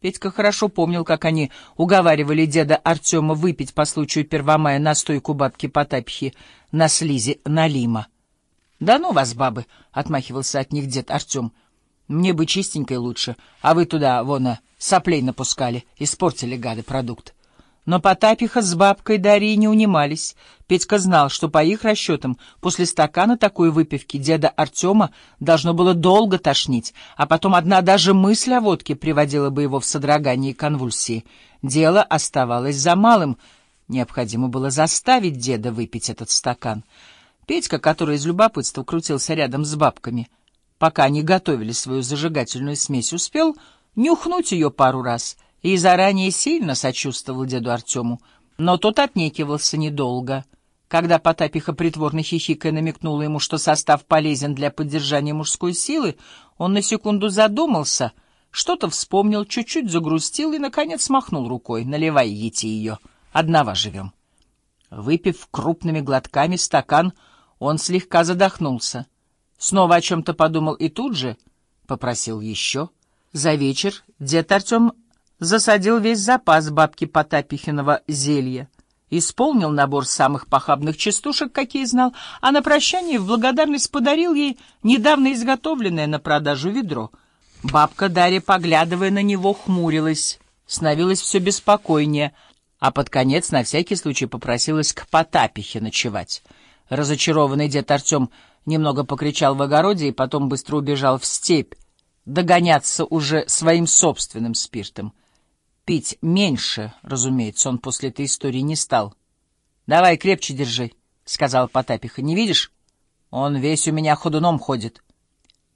Петька хорошо помнил, как они уговаривали деда Артема выпить по случаю Первомая настойку бабки Потапихи на слизи налима. — Да ну вас, бабы! — отмахивался от них дед Артем. — Мне бы чистенькой лучше, а вы туда, вон, соплей напускали, испортили, гады, продукт. Но Потапиха с бабкой Дарьей не унимались. Петька знал, что по их расчетам после стакана такой выпивки деда Артема должно было долго тошнить, а потом одна даже мысль о водке приводила бы его в содрогание и конвульсии. Дело оставалось за малым. Необходимо было заставить деда выпить этот стакан. Петька, который из любопытства крутился рядом с бабками, пока они готовили свою зажигательную смесь, успел нюхнуть ее пару раз — и заранее сильно сочувствовал деду Артему, но тот отнекивался недолго. Когда Потапиха притворно хихикая намекнула ему, что состав полезен для поддержания мужской силы, он на секунду задумался, что-то вспомнил, чуть-чуть загрустил и, наконец, махнул рукой. «Наливай, ети ее, одного живем». Выпив крупными глотками стакан, он слегка задохнулся. Снова о чем-то подумал и тут же попросил еще. За вечер дед Артем засадил весь запас бабки Потапихиного зелья, исполнил набор самых похабных частушек, какие знал, а на прощание в благодарность подарил ей недавно изготовленное на продажу ведро. Бабка Дарья, поглядывая на него, хмурилась, становилась все беспокойнее, а под конец на всякий случай попросилась к Потапихе ночевать. Разочарованный дед Артем немного покричал в огороде и потом быстро убежал в степь, догоняться уже своим собственным спиртом. Пить меньше, разумеется, он после этой истории не стал. — Давай крепче держи, — сказал Потапиха. — Не видишь? Он весь у меня ходуном ходит.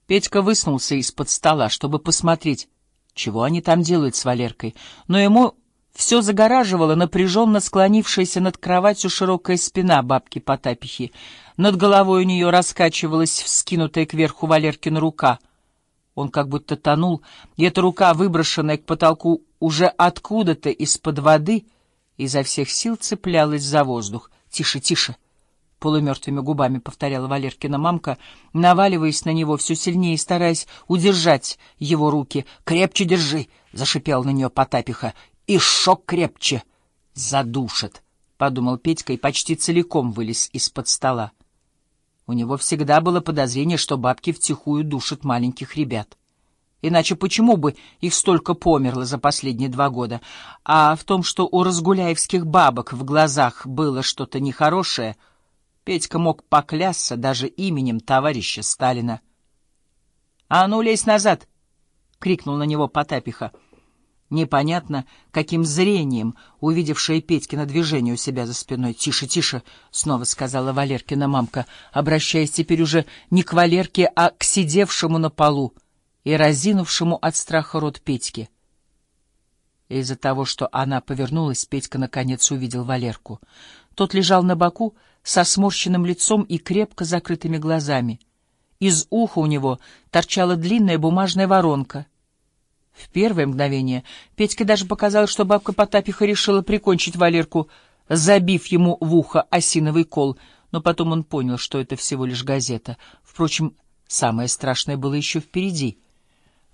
Петька высунулся из-под стола, чтобы посмотреть, чего они там делают с Валеркой, но ему все загораживала напряженно склонившаяся над кроватью широкая спина бабки Потапихи. Над головой у нее раскачивалась вскинутая кверху Валеркина рука — он как будто тонул, и эта рука, выброшенная к потолку уже откуда-то из-под воды, изо всех сил цеплялась за воздух. «Тише, тише!» — полумертвыми губами повторяла Валеркина мамка, наваливаясь на него все сильнее, стараясь удержать его руки. «Крепче держи!» — зашипел на нее Потапиха. «И шок крепче!» «Задушит!» — подумал Петька и почти целиком вылез из-под стола. У него всегда было подозрение, что бабки втихую душат маленьких ребят. Иначе почему бы их столько померло за последние два года? А в том, что у разгуляевских бабок в глазах было что-то нехорошее, Петька мог поклясться даже именем товарища Сталина. — А ну, лезь назад! — крикнул на него Потапиха. Непонятно, каким зрением, увидевшая Петькина движение у себя за спиной. «Тише, тише!» — снова сказала Валеркина мамка, обращаясь теперь уже не к Валерке, а к сидевшему на полу и разинувшему от страха рот Петьке. Из-за того, что она повернулась, Петька наконец увидел Валерку. Тот лежал на боку со сморщенным лицом и крепко закрытыми глазами. Из уха у него торчала длинная бумажная воронка — в первое мгновение Петьке даже показалось, что бабка Потапиха решила прикончить Валерку, забив ему в ухо осиновый кол, но потом он понял, что это всего лишь газета. Впрочем, самое страшное было еще впереди.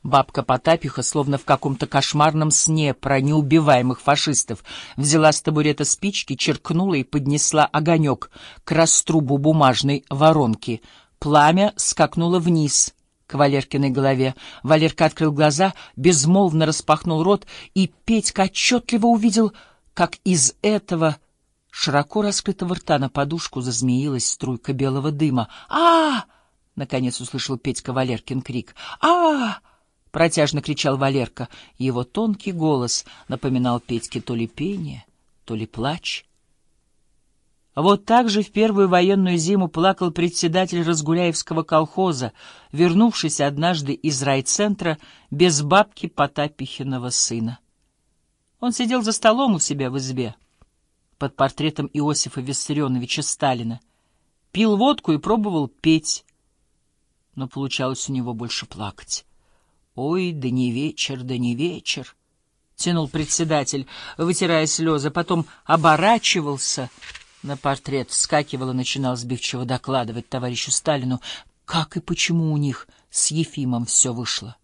Бабка Потапиха, словно в каком-то кошмарном сне про неубиваемых фашистов, взяла с табурета спички, черкнула и поднесла огонек к раструбу бумажной воронки. Пламя скакнуло вниз — к Валеркиной голове. Валерка открыл глаза, безмолвно распахнул рот, и Петька отчетливо увидел, как из этого широко раскрытого рта на подушку зазмеилась струйка белого дыма. а, наконец услышал Петька Валеркин крик. а протяжно кричал Валерка. Его тонкий голос напоминал Петьке то ли пение, то ли плач. Вот так же в первую военную зиму плакал председатель Разгуляевского колхоза, вернувшись однажды из райцентра без бабки Потапихиного сына. Он сидел за столом у себя в избе под портретом Иосифа Виссарионовича Сталина, пил водку и пробовал петь, но получалось у него больше плакать. «Ой, да не вечер, да не вечер!» — тянул председатель, вытирая слезы, потом оборачивался — на портрет, вскакивал и начинал сбивчиво докладывать товарищу Сталину, как и почему у них с Ефимом все вышло.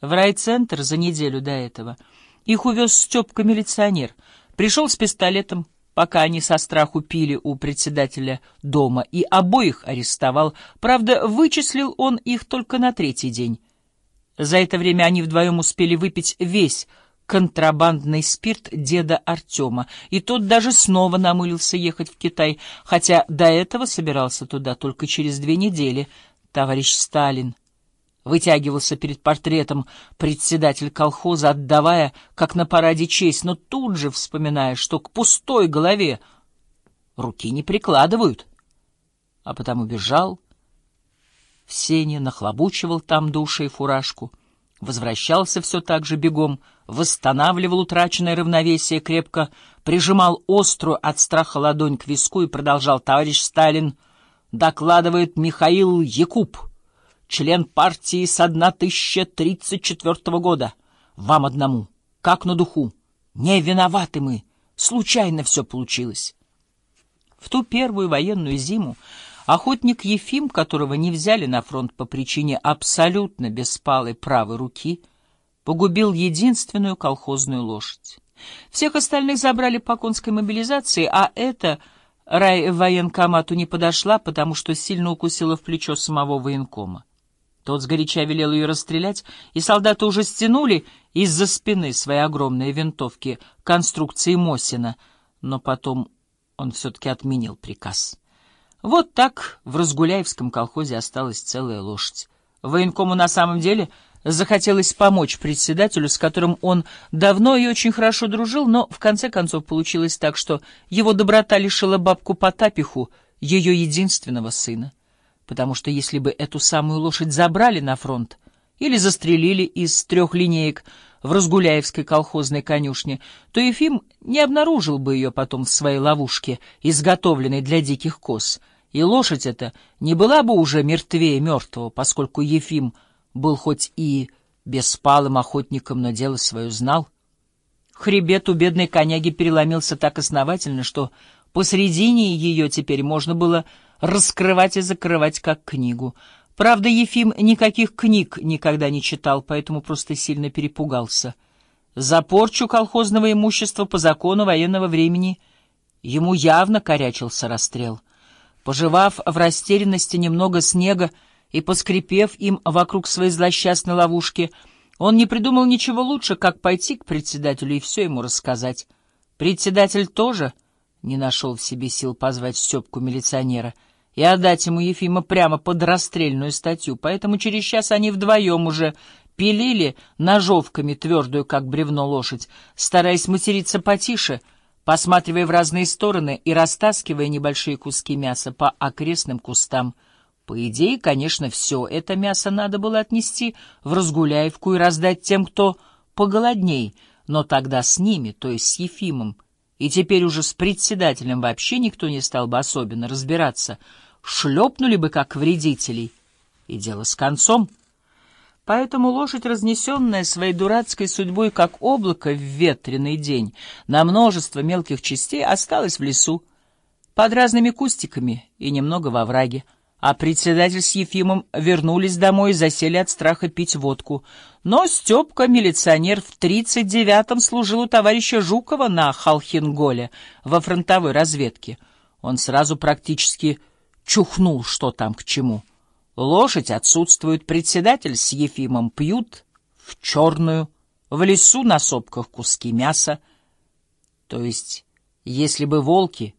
В райцентр за неделю до этого их увез Степка-милиционер. Пришел с пистолетом, пока они со страху пили у председателя дома, и обоих арестовал. Правда, вычислил он их только на третий день. За это время они вдвоем успели выпить весь контрабандный спирт деда Артема, и тот даже снова намылился ехать в Китай, хотя до этого собирался туда только через две недели. Товарищ Сталин вытягивался перед портретом председатель колхоза, отдавая, как на параде, честь, но тут же вспоминая, что к пустой голове руки не прикладывают. А потом убежал в сене, нахлобучивал там души и фуражку, возвращался все так же бегом, восстанавливал утраченное равновесие, крепко прижимал острую от страха ладонь к виску и продолжал. «Товарищ Сталин докладывает Михаил Якуб» член партии с 1034 года. Вам одному, как на духу. Не виноваты мы, случайно все получилось. В ту первую военную зиму охотник Ефим, которого не взяли на фронт по причине абсолютно беспалой правой руки, погубил единственную колхозную лошадь. Всех остальных забрали по конской мобилизации, а это рай военкомату не подошла, потому что сильно укусила в плечо самого военкома. Тот сгоряча велел ее расстрелять, и солдаты уже стянули из-за спины свои огромные винтовки конструкции Мосина, но потом он все-таки отменил приказ. Вот так в Разгуляевском колхозе осталась целая лошадь. Военкому на самом деле захотелось помочь председателю, с которым он давно и очень хорошо дружил, но в конце концов получилось так, что его доброта лишила бабку Потапиху, ее единственного сына потому что если бы эту самую лошадь забрали на фронт или застрелили из трех линеек в Разгуляевской колхозной конюшне, то Ефим не обнаружил бы ее потом в своей ловушке, изготовленной для диких коз, и лошадь эта не была бы уже мертвее мертвого, поскольку Ефим был хоть и беспалым охотником, но дело свое знал. Хребет у бедной коняги переломился так основательно, что посредине ее теперь можно было раскрывать и закрывать как книгу. Правда, Ефим никаких книг никогда не читал, поэтому просто сильно перепугался. За порчу колхозного имущества по закону военного времени ему явно корячился расстрел. Пожевав в растерянности немного снега и поскрипев им вокруг своей злосчастной ловушки, он не придумал ничего лучше, как пойти к председателю и все ему рассказать. Председатель тоже не нашел в себе сил позвать Степку милиционера — и отдать ему Ефима прямо под расстрельную статью, поэтому через час они вдвоем уже пилили ножовками твердую, как бревно, лошадь, стараясь материться потише, посматривая в разные стороны и растаскивая небольшие куски мяса по окрестным кустам. По идее, конечно, все это мясо надо было отнести в Разгуляевку и раздать тем, кто поголодней, но тогда с ними, то есть с Ефимом, и теперь уже с председателем вообще никто не стал бы особенно разбираться — шлепнули бы как вредителей, и дело с концом. Поэтому лошадь, разнесенная своей дурацкой судьбой, как облако в ветреный день, на множество мелких частей осталась в лесу, под разными кустиками и немного во враге, а председатель с Ефимом вернулись домой и засели от страха пить водку. Но Степка, милиционер, в тридцать девятом служил у товарища Жукова на Халхинголе во фронтовой разведке. Он сразу практически чухнул, что там к чему. Лошадь отсутствует, председатель с Ефимом пьют в черную, в лесу на сопках куски мяса. То есть, если бы волки